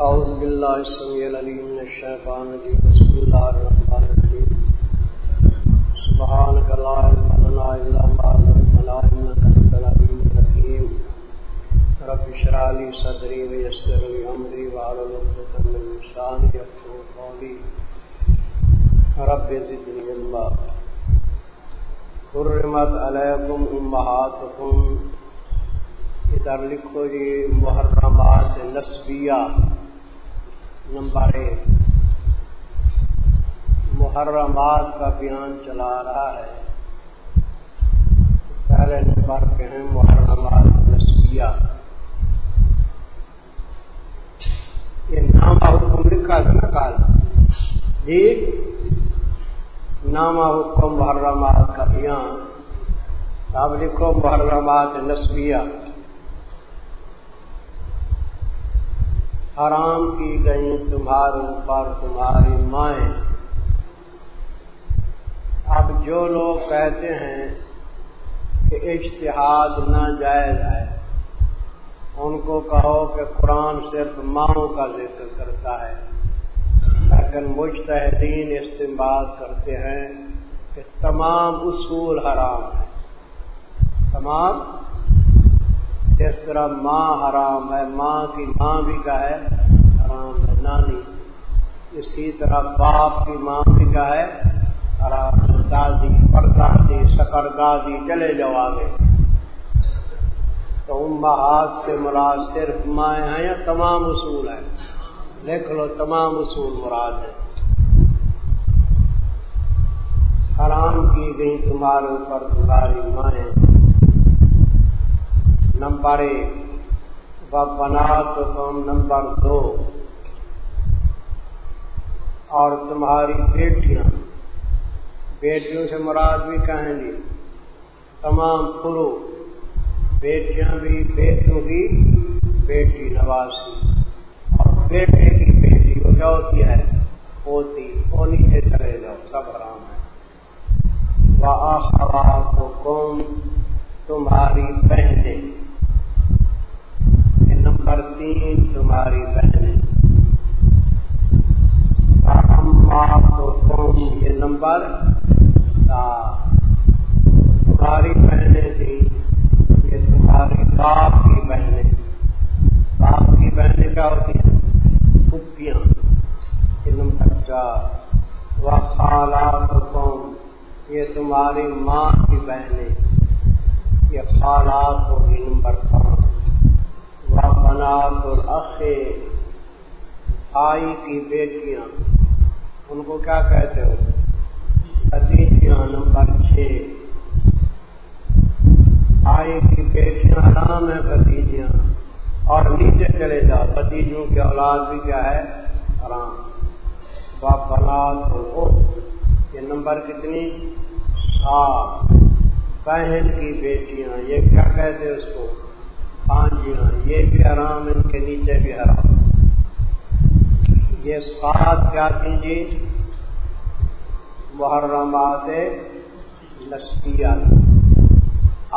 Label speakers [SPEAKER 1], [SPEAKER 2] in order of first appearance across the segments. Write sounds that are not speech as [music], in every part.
[SPEAKER 1] أعوذ بالله السميع العليم من الشيطان الرجيم. بسم الله الرحمن الرحيم. سبحانك لا علم لنا إلا ما علمتنا إنك أنت العليم الحكيم. رب اشرح لي صدري ويسر لي أمري واحلل عقدة من لساني يفقهوا قولي. رب زدني علما. حرمت عليكم أمهاتكم. ادھر لکھو جی محرمات نسبیہ. نمبر ایک۔ محرمات کا بیان چلا رہا ہے۔ پہلے نمبر پہ ہیں محرمات نسبیہ۔ یہ نامہ حکم لکھا تھا نا کال جی؟ نامہ حکم محرمات کا بیان۔ اب لکھو محرمات نسبیہ۔ حرام کی گئی تمہارے اوپر تمہاری مائیں۔ اب جو لوگ کہتے ہیں کہ اشتہاد نہ جائز ہے، ان کو کہو کہ قرآن صرف ماؤں کا ذکر کرتا ہے، لیکن مجتہدین استعمال کرتے ہیں کہ تمام اصول حرام ہیں۔ تمام؟ اس طرح ماں حرام ہے، ماں کی ماں بھی کا ہے، حرام ہے نانی اسی طرح باپ کی ماں بھی کا ہے، حرام دادی پردادی سکر دادی چلے جاؤ آگے۔ تو ان ہاتھ سے مراد صرف مائیں ہیں یا تمام اصول ہیں؟ لکھ لو، تمام اصول مراد ہیں۔ حرام کی گئی تمہارے اوپر تمہاری مائیں نمبر ایک۔ و بنا تو تم نمبر دو۔ اور تمہاری بیٹیاں۔ بیٹیوں سے مراد بھی کہیں گی؟ تمام پرو۔ بیٹیاں بھی بیٹوں کی بیٹی نوازی۔ اور بیٹے کی بیٹی وہ کیا ہوتی ہے ہوتی وہ نیچے چلے جاؤ سب آرام ہے وہ آخرا کو کون تمہاری بہنیں۔ تین تمہاری بہنیں یہ نمبر تمہاری بہنیں تھی یہ تمہاری باپ کی بہنیں باپ کی بہنیں کیا ہوتی ہیں؟ پھپیاں یہ نمبر چار۔ وہ خالات قوم یہ تمہاری ماں کی بہنیں یہ خالات ہوگی نمبر پانچ۔ بنات اور اخے بھائی کی بیٹیاں، ان کو کیا کہتے ہو؟ بتیجیاں نمبر چھ۔ بھائی کی بیٹیاں آرام ہے بتیجیاں اور نیچے چلے جاؤ بتیجوں کی اولاد بھی کیا ہے؟ آرام بنات اور یہ نمبر کتنی؟ سات بہن کی بیٹیاں، یہ کیا کہتے اس کو؟ ہاں جی ہاں یہ بھی حرام ان کے نیچے بھی حرام یہ سات کیا تھی جی؟ محرمات لسکیا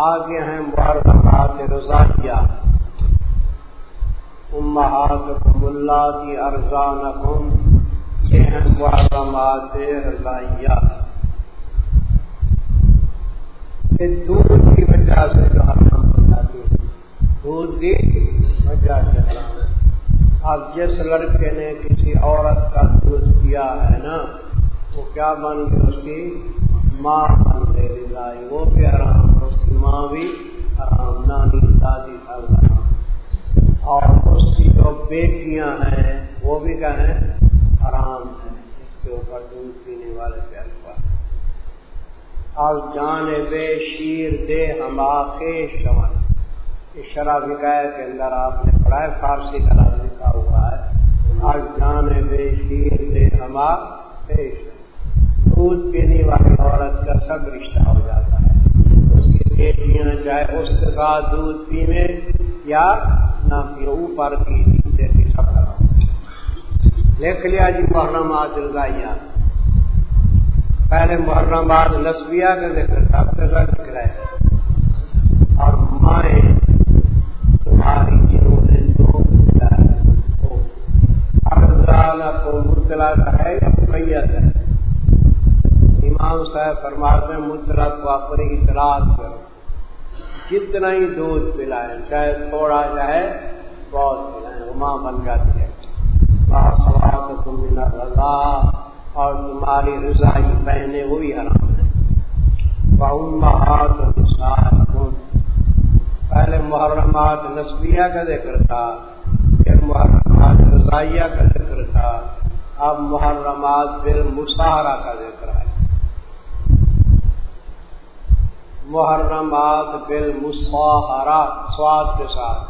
[SPEAKER 1] آگے ہیں محرمات رضائیہ امہات اللہ کی ارزان یہ ہیں محرمات رضائیہ دودھ کی وجہ سے جو حرام ہو جاتی ہے دودھ کی وجہ اب جس لڑکے نے کسی عورت کا دودھ پیا ہے نا، وہ کیا بن گئی اس کی؟ ماں بن گئی لائی وہ بھی حرام اس کی ماں بھی حرام۔ نانی دادی حرام۔ اور اس کی جو بیٹیاں ہیں، وہ بھی کیا ہیں؟ حرام ہیں۔ اس کے اوپر دودھ پینے والے پہ الفا اور جان بے شیر دے ہم شمن شرح وکایا کے اندر آپ نے پڑھا ہے، فارسی کا نام لکھا ہوا ہے۔ اور جان بے شیر دے ہما پیش دودھ پینے والی عورت کا سب رشتہ ہو جاتا ہے۔ اس کی بیٹیاں چاہے، اس کے بعد دودھ پینے یا نہ پی اوپر کی نیچے کی سب لکھ لیا جی محرم آدل پہلے محرم آد نسبیا کا ذکر تھا لکھ رہے اور مائیں تمہاری جنہوں نے جو ہے یا ہے؟ امام صاحب فرماتے ہیں کو اپنی اطلاع کرو۔ جتنا ہی دودھ پلائیں چاہے تھوڑا جائے بہت پلائیں ماں بن جاتی ہے تم رضا اور تمہاری رضائی بہنیں وہی حرام ہے۔ پہلے محرمات نسبیہ کا ذکر تھا، پھر محرمات رضائیہ کا ذکر تھا، اب محرمات پھر مشاہرہ کا ذکر ہے۔ محرمات بل مسحرا سواد کے ساتھ۔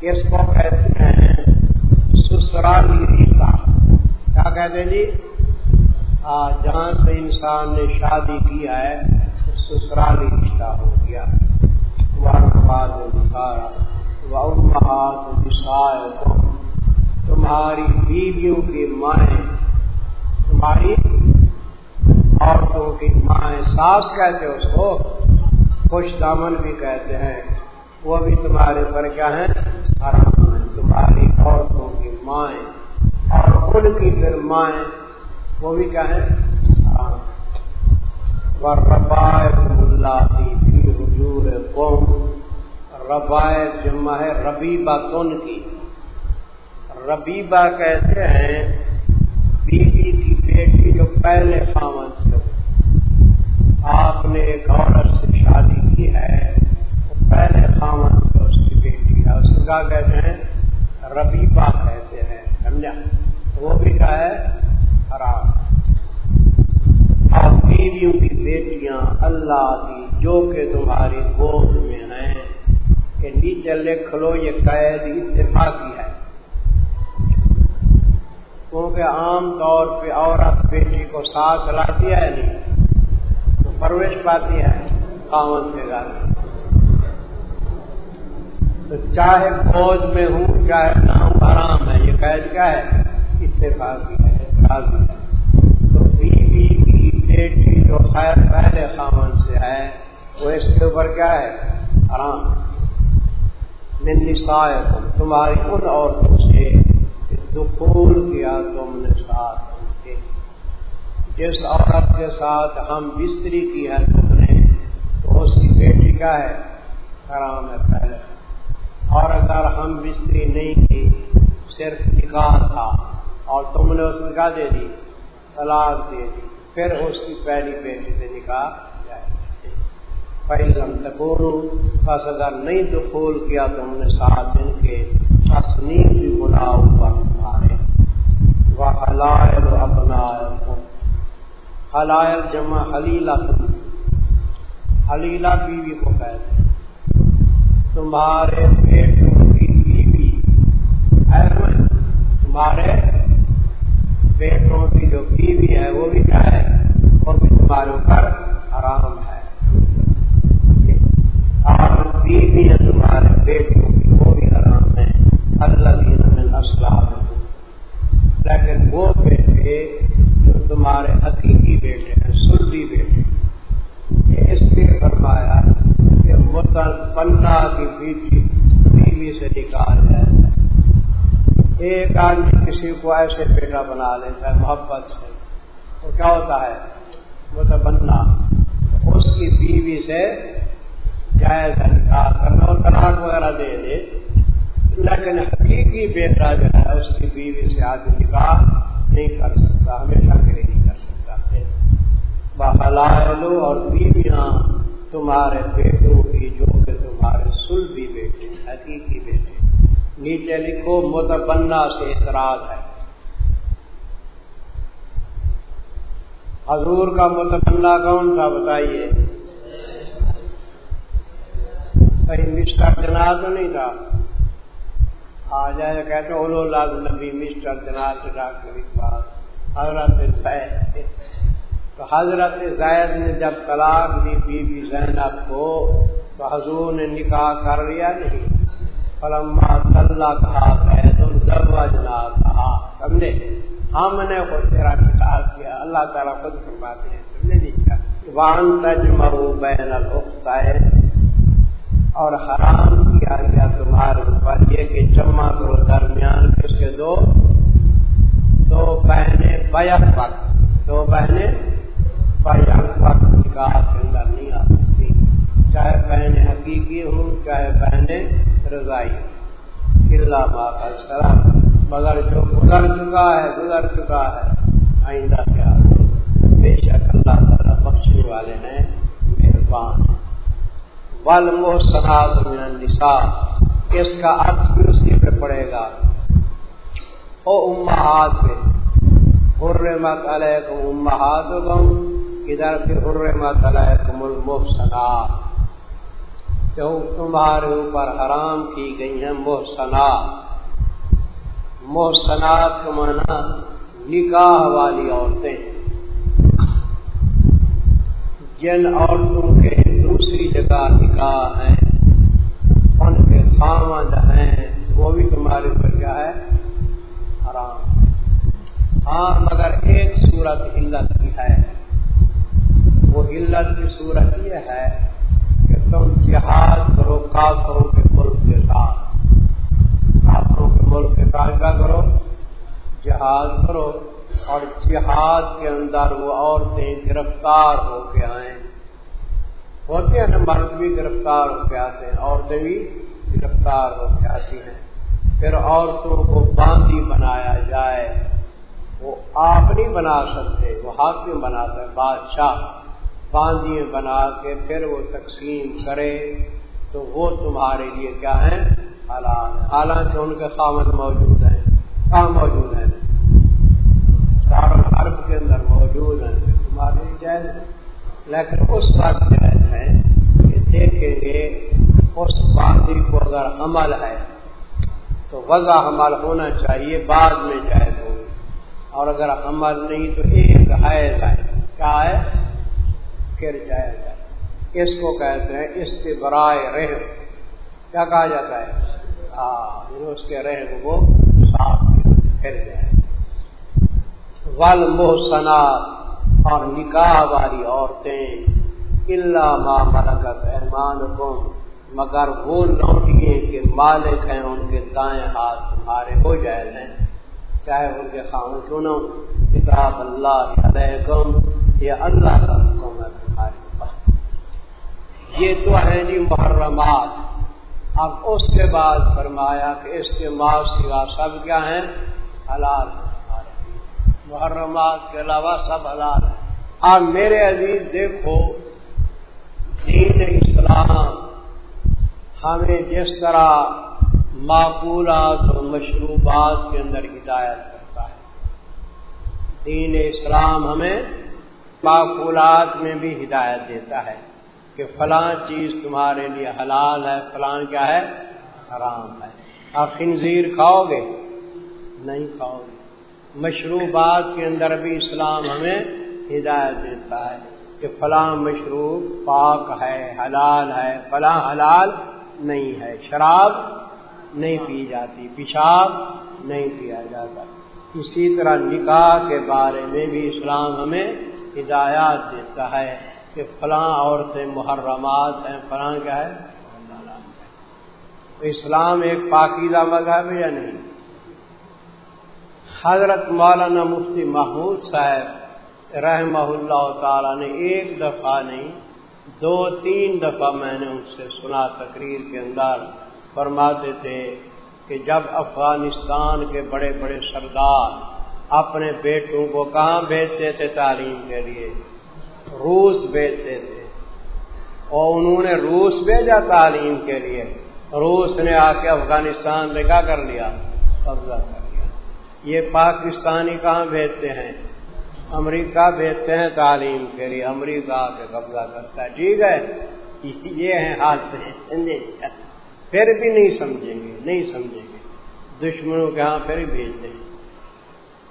[SPEAKER 1] اس کو کہتے ہیں سسرالی رشتہ کیا کہتے ہیں جی؟ جہاں سے انسان نے شادی کیا ہے سسرالی رشتہ ہو گیا۔ تمہاری بیویوں کی مائیں، تمہاری عورتوں کی ماں ساس کہتے اس کو؟ خوش دامن بھی کہتے ہیں۔ وہ بھی تمہارے پر کیا ہے حرام ہے تمہاری عورتوں کی مائیں اور ان کی پھر مائیں وہ بھی کیا ہے؟ ربائے اللہ حجور قوم۔ ربائے جمع ہے، ربیبہ تن کی؟ ربیبہ کہتے ہیں بیوی کی بیٹی جو پہلے خامن سے آپ نے ایک عورت سے شادی کی ہے، وہ پہلے خامن سے اس کی بیٹی ہے۔ اس کا کہتے ہیں؟ ربیبا کہتے ہیں، سمجھا؟ وہ بھی کیا ہے؟ حرام۔ آپ بیویوں کی بیٹیاں اللہ کی جو کہ تمہاری گود میں ہیں، کہ نیچے لکھ لو یہ قید اتفاقی ہے۔ کیونکہ عام طور پہ عورت بیٹی کو ساتھ لاتی ہے نہیں، تو پرویش پاتی ہے کامن سے گھر تو چاہے فوج میں ہوں، چاہے نہ ہوں آرام ہے، یہ قید کیا ہے؟ اتفاقی۔ ہے۔ تو بیوی کی بیٹی جو خیر پہلے خامن سے ہے، وہ اس کے اوپر کیا ہے؟ آرام نندی تمہاری ان عورتوں سے دخول کیا تم نے ساتھ ان کے جس عورت کے ساتھ ہم بستری کی ہے تم نے، تو اس کی بیٹی کا ہے؟ حرام ہے پہلے۔ اور اگر ہم بستری نہیں کی، صرف نکاح تھا۔ اور تم نے اس نکاح دے دی، طلاق دے دی، پھر اس کی پہلی بیٹی سے نکاح پہلے ہم تکور بس اگر نہیں دخول کیا تم نے ساتھ ان کے تصنیم بھی بنا اوپر حلائل اپنا حلائل جمع حلیلہ حلیلہ بیوی کو کہتے تمہارے بیٹوں کی بیوی۔ تمہارے بیٹوں کی جو بیوی ہے وہ بھی کیا ہے؟ وہ بھی تمہارے اوپر آرام ہے۔ اور بیوی ہے تمہارے بیٹوں کی وہ بھی آرام ہے۔ اللہ دین اسلام لیکن وہ بیٹے جو تمہارے حقیقی بیٹے ہیں سلدی بیٹے اس سے فرمایا کہ متر پنڈا کی بیٹی بیوی سے نکال جائے۔ ایک آدمی کسی کو ایسے بیٹا بنا لیتا ہے محبت سے۔ تو کیا ہوتا ہے؟ متر بننا۔ اس کی بیوی سے جائز نکال کرنا اور طلاق وغیرہ دے دے۔ لیکن حقیقی بیٹا جو ہے، اس کی بیوی سے آدمی نکاح نہیں کر سکتا، ہمیشہ کے لیے نہیں کر سکتا۔ بہلو اور بیویاں تمہارے بیٹوں کی جو کہ تمہارے سلبی بیٹے، حقیقی نیچے لکھو متبنا سے اعتراض ہے۔ حضور کا متبنا کون تھا بتائیے؟ کہیں مسٹر جناز نہیں تھا؟ آ جائے، کہتے اولو لال نبی، مسٹر جناب ڈاکٹر اقبال حضرت زید تو حضرت زید نے جب طلاق دی بی بی زینب کو، تو حضور نے نکاح کر لیا نہیں۔ فلما اللہ کہا ہے تو کہا، سمجھے؟ ہم نے خود تیرا نکاح کیا، اللہ تعالیٰ خود فرماتے ہیں، سمجھے نہیں کیا؟ وان تجمع بین الاختین اور حرام کیا گیا تمہارے اوپر، یہ کہ جمع کرو، درمیان کس کے دو دو بہنیں بیک وقت، دو بہنیں بیک وقت نکاح کے اندر نہیں آ سکتی چاہے بہنیں حقیقی ہوں چاہے بہنیں رضائی اللہ ماں مگر جو گزر چکا ہے، گزر چکا ہے، آئندہ کیا بے شک اللہ تعالیٰ بخشنے والے ہیں، مہربان۔ ول محسنات من النساء، اس کا ارتھ بھی اسی پہ پڑے گا۔ او امہات پہ حرمت علیکم امہاتکم، ادھر پہ حرمت علیکم المحسنات جو تمہارے اوپر حرام کی گئی ہیں محسنات محسنات کا معنی نکاح والی عورتیں۔ جن عورتوں کے دوسری جگہ نکاح ہیں، ان کے خامد ہیں، وہ بھی تمہارے پر کیا ہے؟ حرام۔ ہاں مگر ایک صورت علت کی ہے۔ وہ علت کی صورت یہ ہے تم جہاد کرو، کافروں کے ملک کے ساتھ۔ کافروں کے ملک کے ساتھ کیا کرو؟ جہاد کرو۔ اور جہاد کے اندر وہ عورتیں گرفتار ہو کے آئیں۔ ہوتے ہیں نا، مرد بھی گرفتار ہو کے آتے ہیں، عورتیں بھی گرفتار ہو کے آتی ہیں۔ پھر عورتوں کو باندھی بنایا جائے۔ وہ آپ نہیں بنا سکتے، وہ حاکم بناتے ہیں بادشاہ۔ باندھی بنا کے پھر وہ تقسیم کرے، تو وہ تمہارے لیے کیا ہے حالات حالانکہ ان کے خامد موجود ہیں۔ کہاں موجود ہیں؟ عرب کے اندر موجود ہیں۔ تمہارے لیے جائز ہے لیکن اس وقت جائز ہے کہ دیکھیں گے، اس باندھی کو اگر حمل ہے، تو وضع حمل ہونا چاہیے، بعد میں جائز ہوگی۔ اور اگر حمل نہیں، تو ایک حیض ہے۔ کیا ہے؟ پھر جائز ہے۔ اس کو کہتے ہیں اس سے برائے رحم کیا کہا جاتا ہے؟ ہاں یعنی اس کے رحم کو صاف پھر جائے ول محسنات اور نکاح والی عورتیں اللہ ماں ملکت احمان کم مگر وہ لوٹیے کے مالک ہیں، ان کے دائیں ہاتھ تمہارے ہو جائے ہیں۔ چاہے ان کے خان سنو کتاب اللہ علیکم یہ اللہ کا حکم ہے تمہارے پاس یہ تو ہے جی محرمات۔ اب اس کے بعد فرمایا کہ اس کے ماں سوا سب کیا ہیں؟ حلال۔ محرمات کے علاوہ سب حلال ہیں۔ اب میرے عزیز دیکھو، دین اسلام ہمیں جس طرح معقولات اور مشروبات کے اندر ہدایت کرتا ہے۔ دین اسلام ہمیں معقولات میں بھی ہدایت دیتا ہے کہ فلاں چیز تمہارے لیے حلال ہے، فلاں کیا ہے؟ حرام ہے۔ آپ خنزیر کھاؤ گے؟ نہیں کھاؤ گے۔ مشروبات کے اندر بھی اسلام ہمیں ہدایت دیتا ہے کہ فلاں مشروب پاک ہے، حلال ہے۔ فلاں حلال نہیں ہے۔ شراب نہیں پی جاتی، پیشاب نہیں پیا جاتا۔ اسی طرح نکاح کے بارے میں بھی اسلام ہمیں ہدایات دیتا ہے کہ فلاں عورتیں محرمات ہیں، فلاں کیا ہے؟ اسلام ایک پاکیزہ مذہب ہے یا نہیں؟ حضرت مولانا مفتی محمود صاحب رحمہ اللہ تعالی نے ایک دفعہ نہیں، دو تین دفعہ میں نے ان سے سنا تقریر کے اندر فرماتے تھے کہ جب افغانستان کے بڑے بڑے سردار اپنے بیٹوں کو کہاں بھیجتے تھے تعلیم کے لیے؟ روس بھیجتے تھے۔ اور انہوں نے روس بھیجا تعلیم کے لیے۔ روس نے آ کے افغانستان میں کیا کر لیا؟ قبضہ کر لیا۔ یہ پاکستانی کہاں بھیجتے ہیں؟ امریکہ بھیجتے ہیں تعلیم کے لیے۔ امریکہ آ کے قبضہ کرتا ہے۔ ٹھیک ہے۔ [laughs] یہ ہیں حادثے پھر بھی نہیں سمجھیں گے۔ نہیں سمجھیں گے۔ دشمنوں کے ہاں پھر بھیجتے ہیں۔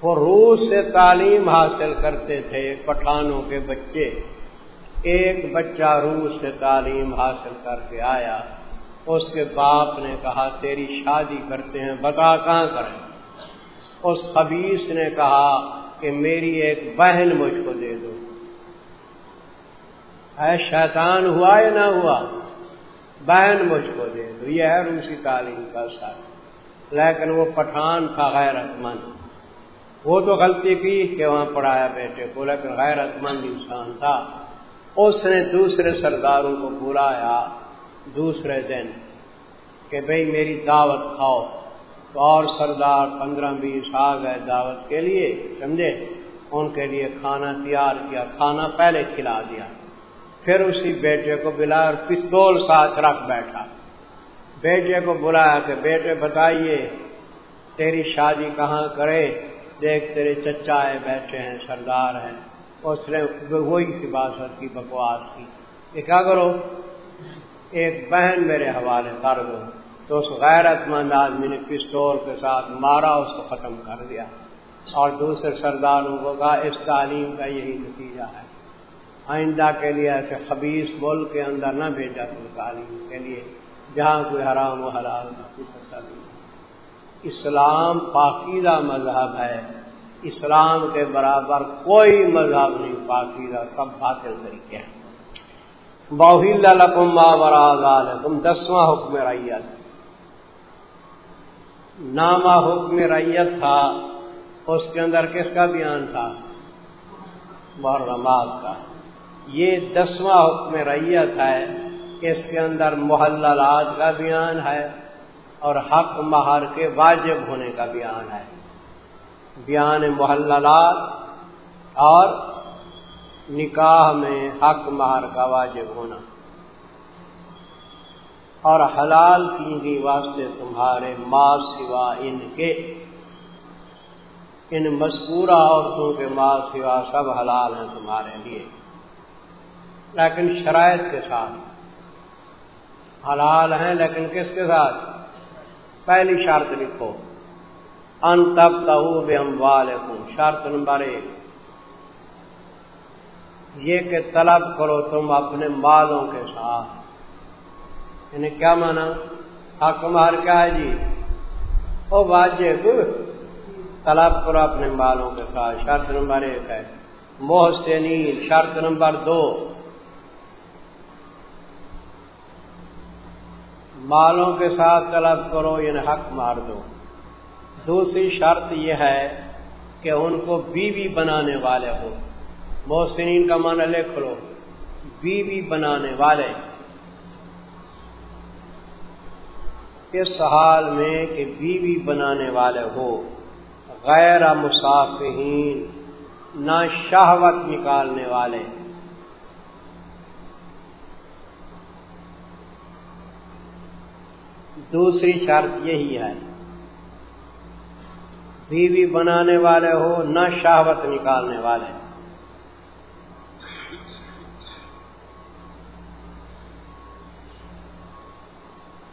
[SPEAKER 1] وہ روس سے تعلیم حاصل کرتے تھے پٹھانوں کے بچے۔ ایک بچہ روس سے تعلیم حاصل کر کے آیا، اس کے باپ نے کہا، تیری شادی کرتے ہیں، بتا کہاں کریں؟ اس خبیص نے کہا کہ، میری ایک بہن مجھ کو دے دو۔ اے شیطان، ہوا یا نہ ہوا؟ بہن مجھ کو دے دو۔ یہ ہے روسی تعلیم کا ساتھ۔ لیکن وہ پٹھان تھا غیرت مند وہ تو غلطی کی کہ وہاں پڑھایا بیٹے کو، لیکن غیرت مند انسان تھا۔ اس نے دوسرے سرداروں کو بلایا دوسرے دن کہ بھئی میری دعوت کھاؤ۔ تو اور سردار پندرہ بیس آ گئے دعوت کے لیے، سمجھے؟ ان کے لیے کھانا تیار کیا، کھانا پہلے کھلا دیا۔ پھر اسی بیٹے کو بلایا اور پستول ساتھ رکھ بیٹھا۔ بیٹے کو بلایا کہ بیٹے بتائیے، تیری شادی کہاں کرے؟ دیکھ تیرے چچا ہے بیٹھے ہیں، سردار ہیں۔ اس نے وہی کی کی، بکواس کی۔ کہ کیا کرو؟ ایک بہن میرے حوالے کر دو۔ تو اس غیرت مند آدمی نے پستول کے ساتھ مارا، اس کو ختم کر دیا۔ اور دوسرے سرداروں کو کہا، اس تعلیم کا یہی نتیجہ ہے۔ آئندہ کے لیے ایسے خبیص ملک کے اندر نہ بھیجا تم تعلیم کے لیے، جہاں کوئی حرام و حلال پتہ نہیں۔ اسلام پاکیزہ مذہب ہے۔ اسلام کے برابر کوئی مذہب نہیں، پاکیزہ سب باطل طریقے ہیں۔ باہل تم دسواں حکم ریت نامہ حکم ریت تھا، اس کے اندر کس کا بیان تھا؟ محرمات کا۔ یہ دسواں حکم ریت ہے، اس کے اندر محللات کا بیان ہے۔ اور حق مہر کے واجب ہونے کا بیان ہے۔ بیان محللات اور نکاح میں حق مہر کا واجب ہونا۔ اور حلال کی واسطے تمہارے ماں سوا ان کے۔ ان مذکورہ عورتوں کے ماں سوا سب حلال ہیں تمہارے لیے۔ لیکن شرائط کے ساتھ۔ حلال ہیں لیکن کس کے ساتھ؟ پہلی شرط لکھو۔ ان تب بے ہم شرط نمبر ایک۔ یہ کہ طلب کرو تم اپنے مالوں کے ساتھ۔ یعنی کیا مانا؟ حق مار کیا ہے جی۔ او واجب۔ طلب کرو اپنے مالوں کے ساتھ۔ شرط نمبر ایک ہے۔ محسنین، شرط نمبر دو۔ مالوں کے ساتھ طلب کرو یعنی حق مار دو۔ دوسری شرط یہ ہے کہ ان کو بیوی بنانے والے ہو۔ محسنین کا معنی لکھ لو، بیوی بنانے والے۔ اس حال میں کہ بیوی بنانے والے ہو، غیر مسافین نہ شہوت نکالنے والے۔ دوسری شرط یہی ہے۔ بیوی بنانے والے ہو، نہ شہوت نکالنے والے۔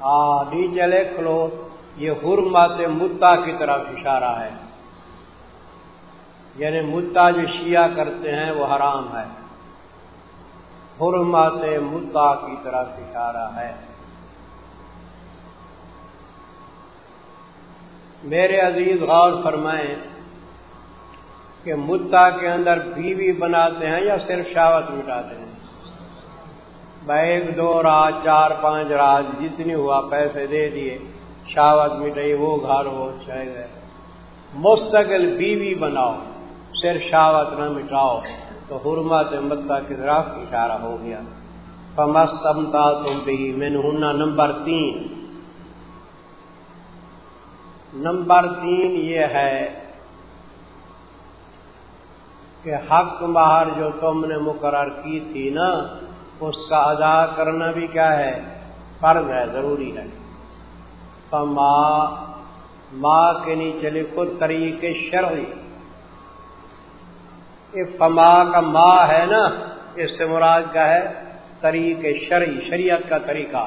[SPEAKER 1] ہاں نیچے لکھ لو، یہ حرمات مدعا کی طرف اشارہ ہے۔ یعنی مدعا جو شیعہ کرتے ہیں، وہ حرام ہے۔ حرمات مدعا کی طرف اشارہ ہے۔ میرے عزیز غور فرمائیں کہ مدعا کے اندر بیوی بناتے ہیں یا صرف شاوت مٹاتے ہیں؟ ایک دو رات چار، پانچ رات جتنی ہوا پیسے دے دیے شاوت مٹائی، وہ گھر ہو چاہے گئے۔ مستقل بیوی بناؤ، صرف شاوت نہ مٹاؤ۔ تو حرمت متا کی طرف اشارہ ہو گیا۔ فمستمتا تم بھی میں نے نمبر تین۔ نمبر تین یہ ہے کہ حق باہر جو تم نے مقرر کی تھی نا، اس کا ادا کرنا بھی کیا ہے؟ فرض ہے، ضروری ہے۔ فما ماں کے نیچے لکھو طریقے شرعی۔ یہ فما کا ماں ہے نا، اس سے مراد کا ہے؟ طریقے شرعی، شریعت کا طریقہ۔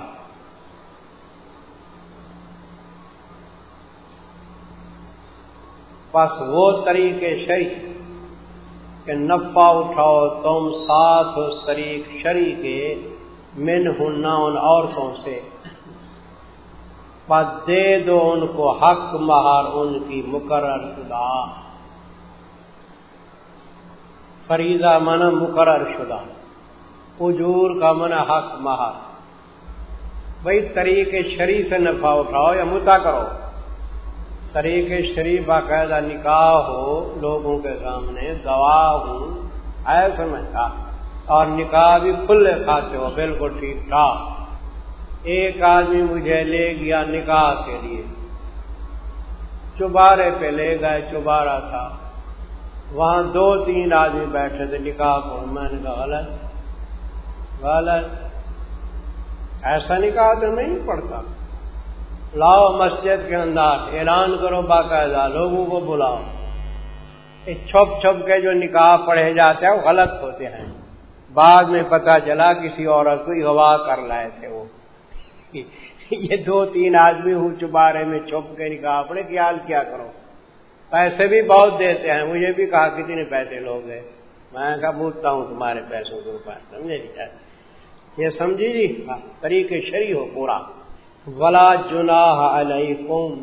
[SPEAKER 1] بس وہ طریقے شریف کہ نفع اٹھاؤ تم ساتھ شریک شری کے من ہننا ان عورتوں سے۔ بس دے دو ان کو حق مہار ان کی مقرر شدہ۔ فریضہ من مقرر شدہ۔ اجور کا من حق مہار۔ بھائی طریقے شریع سے نفع اٹھاؤ یا متا کرو۔ طریقے شریف باقاعدہ نکاح ہو لوگوں کے سامنے گواہ ہوں ہے سمجھتا؟ اور نکاح بھی کھلے کھاتے ہو، بالکل ٹھیک ٹھاک۔ ایک آدمی مجھے لے گیا نکاح کے لیے۔ چبارے پہ لے گئے چبارا تھا۔ وہاں دو تین آدمی بیٹھے تھے نکاح کو۔ میں نے کہا، غلط۔ غلط۔ ایسا نکاح تو نہیں پڑتا۔ لاؤ مسجد کے اندر، اعلان کرو باقاعدہ، لوگوں کو بلاؤ۔ چھپ چھپ کے جو نکاح پڑھے جاتے ہیں، وہ غلط ہوتے ہیں۔ بعد میں پتا چلا کسی عورت کو گواہ کر لائے تھے وہ۔ [laughs] یہ دو تین آدمی ہوں چبارے میں چھپ کے نکاح پڑے خیال کیا کرو۔ پیسے بھی بہت دیتے ہیں، مجھے بھی کہا کتنے پیسے لوگ ہیں۔ میں کہا، پوچھتا ہوں تمہارے پیسوں کے اوپر، سمجھے یہ سمجھی جی؟ ہاں، طریقے شری ہو پورا۔ ولا جناح علیکم۔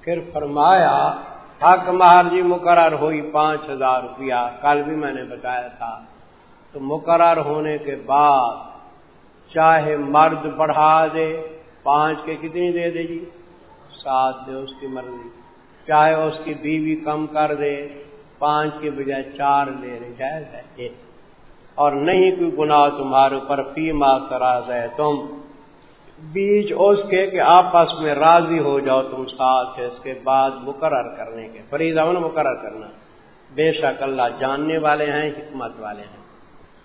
[SPEAKER 1] پھر فرمایا، حق مہار جی مقرر ہوئی پانچ ہزار روپیہ۔ کل بھی میں نے بتایا تھا۔ تو مقرر ہونے کے بعد چاہے مرد بڑھا دے، پانچ کے کتنی دے دے جی؟ سات دے، اس کی مرضی۔ چاہے اس کی بیوی کم کر دے، پانچ کے بجائے چار دے رہے، جائز ہے۔ اور نہیں، کوئی گناہ تمہارے اوپر، فی ماں کرا ہے تم بیچ اس کے کہ آپس میں راضی ہو جاؤ تم ساتھ اس کے بعد مقرر کرنے کے۔ فریض امن مقرر کرنا۔ بے شک اللہ جاننے والے ہیں، حکمت والے ہیں۔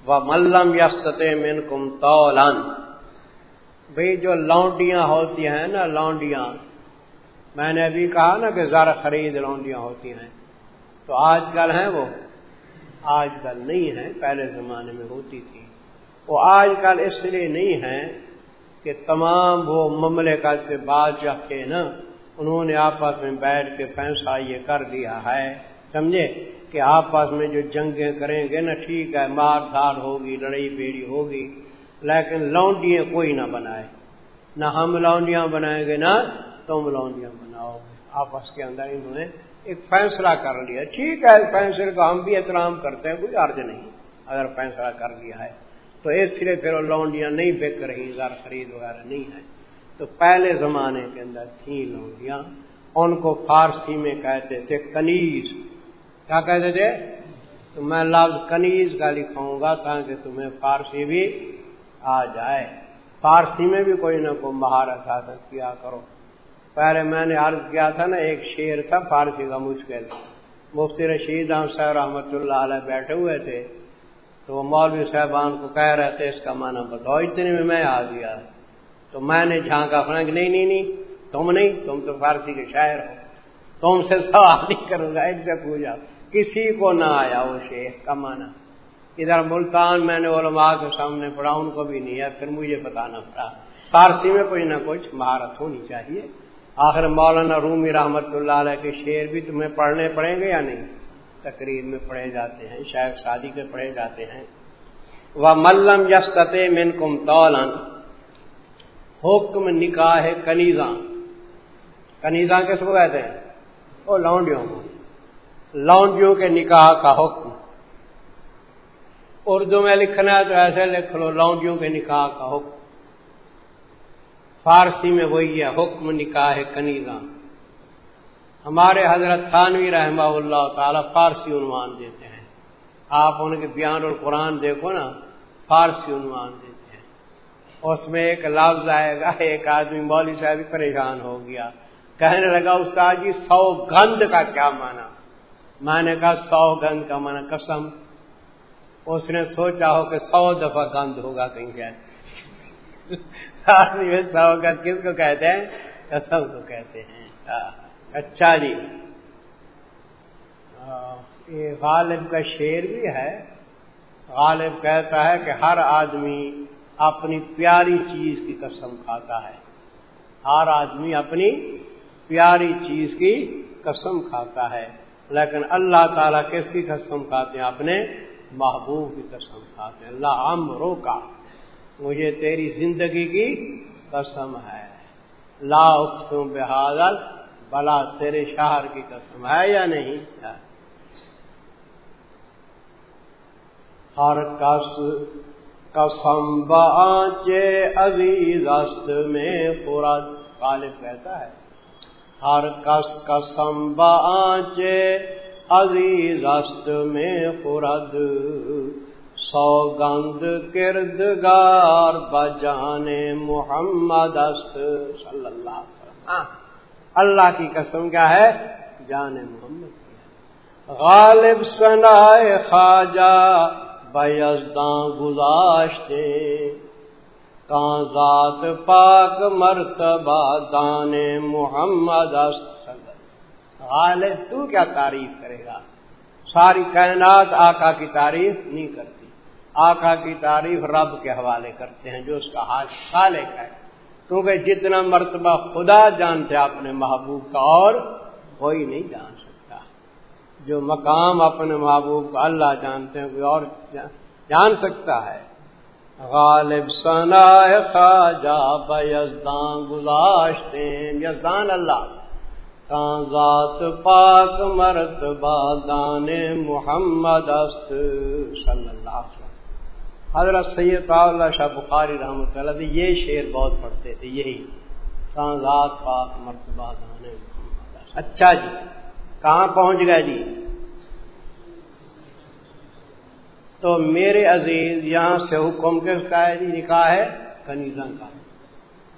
[SPEAKER 1] وہ ملم یست من کم تولن بھائی جو لونڈیاں ہوتی ہیں نا، لونڈیاں۔ میں نے ابھی کہا نا کہ زر خرید لونڈیاں ہوتی ہیں۔ تو آج کل ہیں وہ۔ آج کل نہیں ہے پہلے زمانے میں ہوتی تھی۔ وہ آج کل اس لیے نہیں ہے کہ تمام وہ مملکت کے بادشاہ تھے نا، انہوں نے آپس میں بیٹھ کے فیصلہ یہ کر دیا ہے۔ سمجھے؟ کہ آپس میں جو جنگیں کریں گے نا، ٹھیک ہے، مار دھار ہوگی، لڑائی بیڑی ہوگی، لیکن لونڈیاں کوئی نہ بنائے۔ نہ ہم لونڈیاں بنائیں گے، نہ تم لونڈیاں بناؤ گے۔ آپس کے اندر انہوں نے ایک فیصلہ کر لیا۔ ٹھیک ہے فیصلے کا ہم بھی احترام کرتے ہیں، کوئی عرض نہیں۔ اگر فیصلہ کر لیا ہے تو اس لیے پھر وہ لونڈیاں نہیں بک رہی زر خرید وغیرہ نہیں ہے تو پہلے زمانے کے اندر تھیں لونڈیاں۔ ان کو فارسی میں کہتے تھے کنیز۔ کیا کہتے تھے؟ تو میں لفظ کنیز کا لکھاؤں گا تاکہ تمہیں فارسی بھی آ جائے۔ فارسی میں بھی کوئی نہ کوئی مہارت حاصل کیا کرو۔ پہلے میں نے عرض کیا تھا نا، ایک شعر تھا فارسی کا مشکل۔ مفتی رشید صاحب رحمۃ اللہ علیہ بیٹھے ہوئے تھے۔ تو وہ مولوی صاحبان کو کہہ رہے تھے، اس کا معنی بتاؤ، اتنے میں میں آ گیا۔ تو میں نے جھانکا کہ نہیں نہیں نہیں، تم نہیں، تم تو فارسی کے شاعر ہو۔ تم سے سوال نہیں کروں گا ایک سے پوچھا۔ کسی کو نہ آیا وہ شیخ کا معنی۔ ادھر ملتان میں نے علماء کے سامنے پڑھا، ان کو بھی نہیں ہے، پھر مجھے بتانا پڑا۔ فارسی میں کوئی نہ کچھ مہارت ہونی چاہیے۔ آخر مولانا رومی رحمت اللہ علیہ کے شعر بھی تمہیں پڑھنے پڑیں گے یا نہیں؟ تقریر میں پڑھے جاتے ہیں شاید شادی کے پڑھے جاتے ہیں۔ وہ ملم یس من کم تولن حکم نکاح کنیزاں کنیزاں کس کو کہتے ہیں؟ وہ لونڈیوں کو۔ لونڈیوں کے نکاح کا حکم۔ اردو میں لکھنا ہے تو ایسے لکھ لو، لونڈیوں کے نکاح کا حکم۔ فارسی میں وہی ہے، حکم نکاح کنیزاں ہمارے حضرت خانوی رحمہ اللہ تعالی فارسی عنوان دیتے ہیں۔ آپ ان کے بیان اور قرآن دیکھو نا، فارسی عنوان دیتے ہیں۔ اس میں ایک لفظ آئے گا، ایک آدمی مولوی صاحب پریشان ہو گیا۔ کہنے لگا، استاد جی سو گند کا کیا مانا میں نے کہا، سو گند کا مانا قسم۔ اس نے سوچا ہو کہ سو دفعہ گند ہوگا کہیں کیا [laughs] سو گند کس کو کہتے ہیں؟ قسم کو کہتے ہیں۔ ہاں۔ اچھا جی۔ یہ غالب کا شعر بھی ہے۔ غالب کہتا ہے کہ ہر آدمی اپنی پیاری چیز کی قسم کھاتا ہے۔ ہر آدمی اپنی پیاری چیز کی قسم کھاتا ہے۔ لیکن اللہ تعالیٰ کس کی قسم کھاتے ہیں؟ اپنے محبوب کی قسم کھاتے ہیں۔ اللہ عم روکا مجھے تیری زندگی کی قسم ہے۔ لا اقسم بحادل بلا تیرے شہر کی قسم ہے یا نہیں؟ ہر کس کسم بانچے عزیز است میں خورد غالب کہتا ہے۔ ہر کس کسم بانچے عزیز است میں خورد سوگند کردگار بجان محمد است۔ صلی اللہ ہاں، اللہ کی قسم کیا ہے، جان محمد۔ غالب سنائے خواجہ بیزداں گزاشتے۔ کان ذات پاک مرتبہ دان محمد غالب، تو کیا تعریف کرے گا؟ ساری کائنات آقا کی تعریف نہیں کرتی۔ آقا کی تعریف رب کے حوالے کرتے ہیں، جو اس کا حال خالق ہے۔ کیونکہ جتنا مرتبہ خدا جانتے اپنے محبوب کا اور کوئی نہیں جان سکتا۔ جو مقام اپنے محبوب کا اللہ جانتے ہیں، کوئی اور جان سکتا ہے۔ غالب سنا خواجہ بیزدان گزاشتے یزدان اللہ۔ ذات پاک مرتبہ دان محمد است، صلی اللہ علیہ وسلم۔ حضرت سید اللہ شاہ بخاری رحمۃ اللہ یہ شعر بہت پڑھتے تھے، یہی ذات پاک مرتبہ دانے اچھا جی کہاں پہنچ گئے جی؟ تو میرے عزیز، یہاں سے حکم کس کا ہے جی؟ نکاح ہے کنیزن کا۔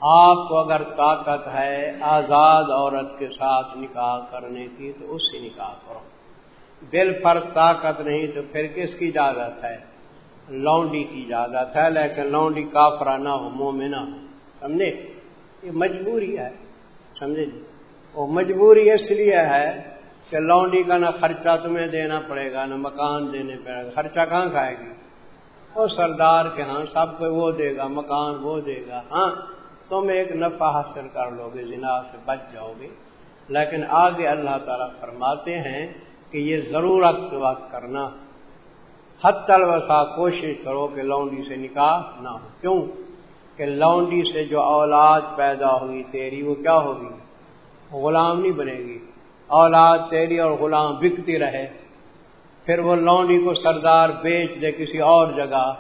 [SPEAKER 1] آپ کو اگر طاقت ہے آزاد عورت کے ساتھ نکاح کرنے کی، تو اس سے نکاح کرو۔ بل پر طاقت نہیں، تو پھر کس کی اجازت ہے؟ لونڈی کی اجازت ہے، لیکن لونڈی کافرا نہ ہو منہ میں نہ ہو۔ سمجھے؟ یہ مجبوری ہے، سمجھے جی؟ وہ مجبوری اس لیے ہے کہ لونڈی کا نہ خرچہ تمہیں دینا پڑے گا، نہ مکان دینے پڑے گا۔ خرچہ کہاں کھائے گی؟ وہ سردار کے ہاں سب کو وہ دے گا، مکان وہ دے گا۔ ہاں تم ایک نفع حاصل کر لو گے جنا سے بچ جاؤ گے۔ لیکن آگے اللہ تعالیٰ فرماتے ہیں کہ یہ ضرورت وقت کرنا۔ حت الوسا کوشش کرو کہ لونڈی سے نکاح نہ ہو۔ کیوں؟ کہ لونڈی سے جو اولاد پیدا ہوئی تیری، وہ کیا ہوگی؟ غلام نہیں بنے گی۔ اولاد تیری اور غلام بکتی رہے۔ پھر وہ لونڈی کو سردار بیچ دے کسی اور جگہ۔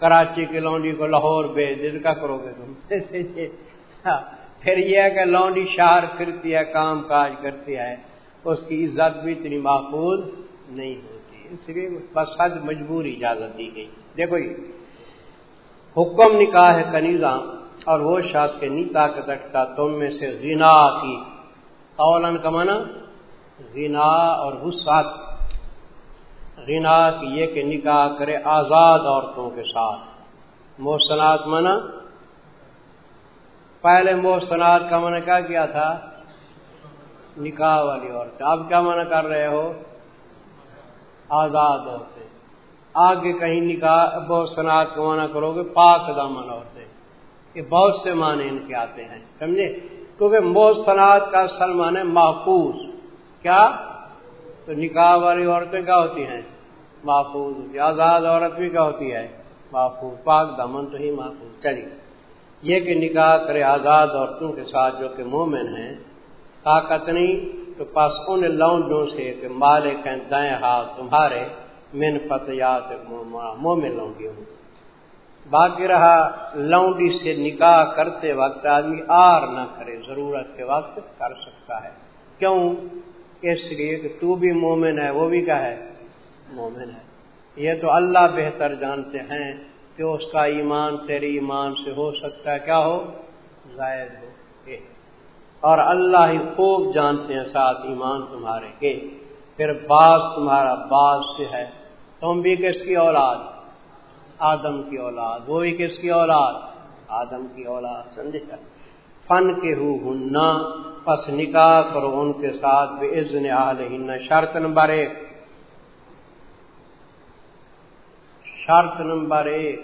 [SPEAKER 1] کراچی کی لونڈی کو لاہور بیچ دے۔ کیا کرو گے تم؟ [laughs] پھر یہ ہے کہ لونڈی شہر پھرتی ہے، کام کاج کرتی ہے۔ اس کی عزت بھی اتنی محفوظ نہیں ہوتی۔ اس لیے بس حج مجبور اجازت دی گئی۔ دیکھو یہ حکم نکاح ہے کنیزا اور وہ شاخ کے نیتا کے رکھتا تم میں سے غنا کی۔ قولن کا مانا غنا اور وسعت غنا کی یہ کہ نکاح کرے آزاد عورتوں کے ساتھ۔ محسنات مانا پہلے محسنات کا منع کیا کیا تھا؟ نکاح والی عورت اب کیا منع کر رہے ہو؟ آزاد عورتیں۔ آگے کہیں نکاح، بہت صنعت کو مانا کرو گے، پاک دامن عورتیں۔ یہ بہت سے معنی ان کے آتے ہیں، سمجھے؟ کیونکہ بہت صنعت کا سلمان ہے محفوظ۔ کیا؟ تو نکاح والی عورتیں کیا ہوتی ہیں؟ محفوظ۔ ہوتی آزاد عورت بھی کیا ہوتی ہے؟ محفوظ۔ پاک دامن تو ہی محفوظ۔ چلیے۔ یہ کہ نکاح کرے آزاد عورتوں کے ساتھ جو کہ مومن ہیں، طاقت نہیں تو پاس ان لونڈوں سے کہ مالک ہیں دائیں ہاتھ تمہارے، من فتیات منہ لونڈی ہوں باقی رہا، لونڈی سے نکاح کرتے وقت آدمی آر نہ کرے، ضرورت کے وقت کر سکتا ہے۔ کیوں؟ اس لیے کہ تو بھی مومن ہے، وہ بھی کیا ہے؟ مومن ہے۔ یہ تو اللہ بہتر جانتے ہیں کہ اس کا ایمان تیرے ایمان سے ہو سکتا ہے، کیا ہو؟ زائد ہو۔ اور اللہ ہی خوب جانتے ہیں ساتھ ایمان تمہارے کے۔ پھر باس تمہارا باس سے ہے، تم بھی کس کی اولاد؟ آدم کی اولاد۔ وہ بھی کس کی اولاد؟ آدم کی اولاد، سمجھے؟ فن کے ہو ہننا، پس نکاح کرو ان کے ساتھ بے عزن عالین شرط نمبر ایک۔ شرط نمبر ایک،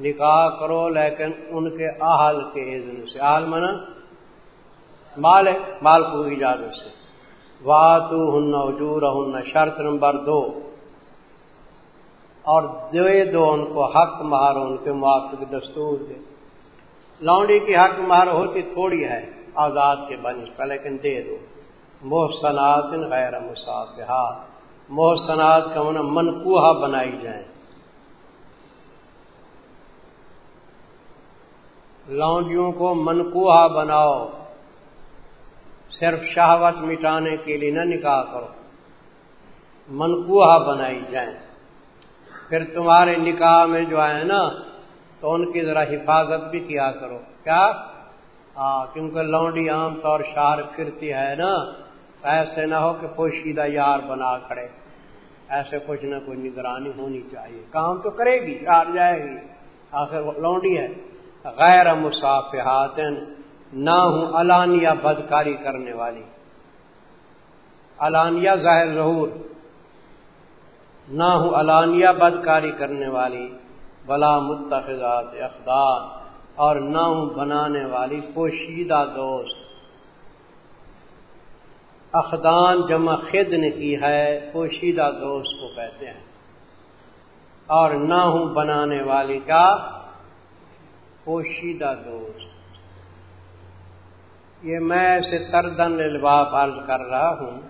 [SPEAKER 1] نکاح کرو لیکن ان کے اہل کے عزن سے۔ آل منا مال ہے، مال کو اجازت سے واتو ہن اجور ہن شرط نمبر دو۔ اور دے دو ان کو حق مہار ان کے موافق دستور دے۔ لونڈی کی حق مہار ہوتی تھوڑی ہے، آزاد کے بنش کا لیکن دے دو۔ محسنات غیر مسافہ محسنات کا من منقوہ بنائی جائیں۔ لونڈیوں کو منکوہا بناؤ۔ صرف شہوت مٹانے کے لیے نہ نکاح کرو۔ منکوہا بنائی جائیں۔ پھر تمہارے نکاح میں جو ہے نا، تو ان کی ذرا حفاظت بھی کیا کرو۔ کیا؟ ہاں کیونکہ لونڈی عام طور شہر پھرتی ہے نا، ایسے نہ ہو کہ پوشیدہ یار بنا کھڑے۔ ایسے کچھ نہ کوئی نگرانی ہونی چاہیے۔ کام تو کرے گی، چار جائے گی۔ آخر لونڈی ہے۔ غیر مسافحات نہ ہوں الانیہ بدکاری کرنے والی۔ الانیہ ظاہر ظہور۔ نہ ہوں الانیہ بدکاری کرنے والی۔ بلا متخذات اقدار۔ اور نہ ہوں بنانے والی پوشیدہ دوست۔ اخدان جمع خد نے کی ہے، پوشیدہ دوست کو کہتے ہیں۔ اور نہ ہوں بنانے والی کا پوشیدہ دوست۔ یہ میں اسے تردن الباب عرض کر رہا ہوں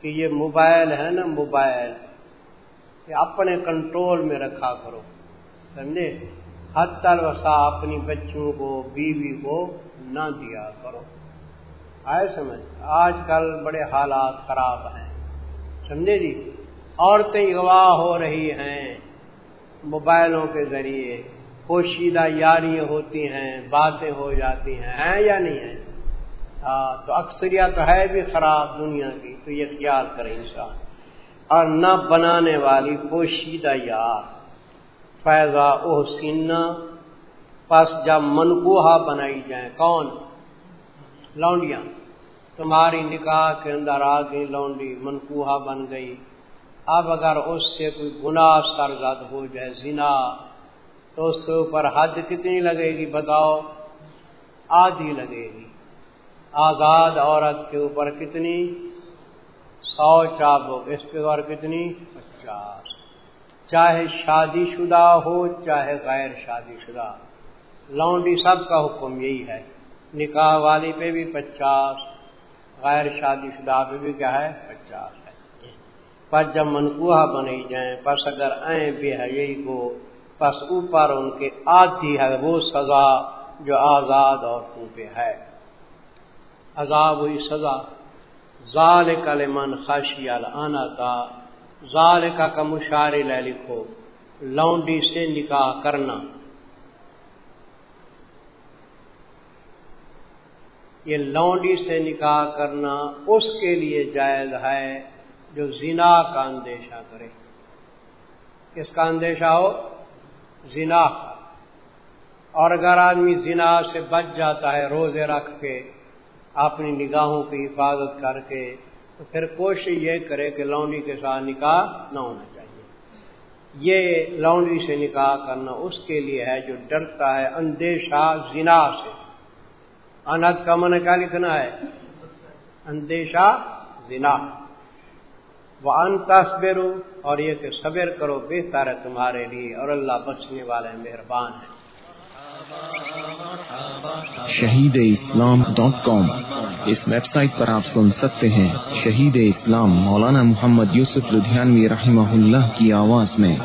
[SPEAKER 1] کہ یہ موبائل ہے نا، موبائل۔ یہ اپنے کنٹرول میں رکھا کرو، سمجھے؟ حد تر وسا اپنی بچوں کو، بیوی کو نہ دیا کرو۔ آئے سمجھ؟ آج کل بڑے حالات خراب ہیں، سمجھے جی؟ عورتیں گواہ ہو رہی ہیں موبائلوں کے ذریعے۔ پوشیدہ یاریاں ہوتی ہیں، باتیں ہو جاتی ہیں ہیں یا نہیں ہیں؟ ہاں، تو اکثریت ہے بھی خراب دنیا کی، تو یہ خیال کرے انسان اور نہ بنانے والی پوشیدہ یار۔ فیضا اوہ سینا پس جب منقوہ بنائی جائیں، کون؟ لونڈیاں۔ تمہاری نکاح کے اندر آ گئی لونڈی منقوہ بن گئی۔ اب اگر اس سے کوئی گناہ سرزد ہو جائے، زنا تو اس کے اوپر حد کتنی لگے گی بتاؤ؟ آدھی لگے گی۔ آزاد عورت کے اوپر کتنی؟ سو چابک اس کے اوپر کتنی؟ پچاس۔ چاہے شادی شدہ ہو، چاہے غیر شادی شدہ۔ لونڈی سب کا حکم یہی ہے۔ نکاح والی پہ بھی پچاس، غیر شادی شدہ پہ بھی کیا ہے؟ پچاس ہے۔ پر جب منقوہ بنی جائیں، پس اگر آئیں بے حیائی کو پس اوپر ان کے آدھی ہے وہ سزا جو آزاد عورتوں پہ ہے۔ عذاب ہوئی سزا۔ ظال من خاشی النا کا ظال کا مشارے لے لکھو۔ لونڈی سے نکاح کرنا۔ یہ لونڈی سے نکاح کرنا اس کے لیے جائز ہے جو زنا کا اندیشہ کرے۔ کس کا اندیشہ ہو؟ زنا۔ اور اگر آدمی زنا سے بچ جاتا ہے روزے رکھ کے، اپنی نگاہوں کی حفاظت کر کے، تو پھر کوشش یہ کرے کہ لونڈی کے ساتھ نکاح نہ ہونا چاہیے۔ یہ لونڈی سے نکاح کرنا اس کے لیے ہے جو ڈرتا ہے اندیشہ زنا سے۔ انت کا من کیا لکھنا ہے؟ اندیشہ زنا۔ وہ ان اور یہ کہ صبر کرو بہتر ہے تمہارے لیے اور اللہ بچنے والے مہربان ہیں۔
[SPEAKER 2] Shaheed Islam dot com. اس ویب سائٹ پر آپ سن سکتے ہیں شہید اسلام مولانا محمد یوسف لدھیانوی رحمہ اللہ کی آواز میں۔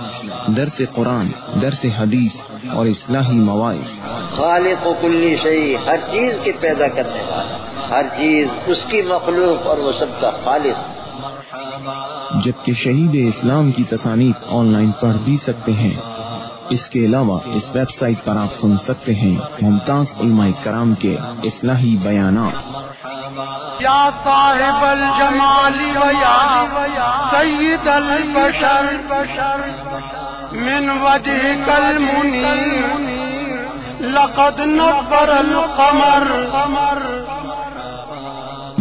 [SPEAKER 2] درس قرآن درس حدیث اور اصلاحی مواعث۔
[SPEAKER 3] خالق و کلی شہی ہر چیز کے پیدا کرنے والا ہر چیز اس کی مخلوق اور وہ سب کا خالق۔
[SPEAKER 2] جبکہ شہید اسلام کی تصانیف آن لائن پڑھ بھی سکتے ہیں۔ اس کے علاوہ اس ویب سائٹ پر آپ سن سکتے ہیں ممتاز علماء کرام کے اصلاحی بیانات۔
[SPEAKER 4] یا صاحب الجمال و یا سید البشر من وجهك المنير لقد نبر القمر۔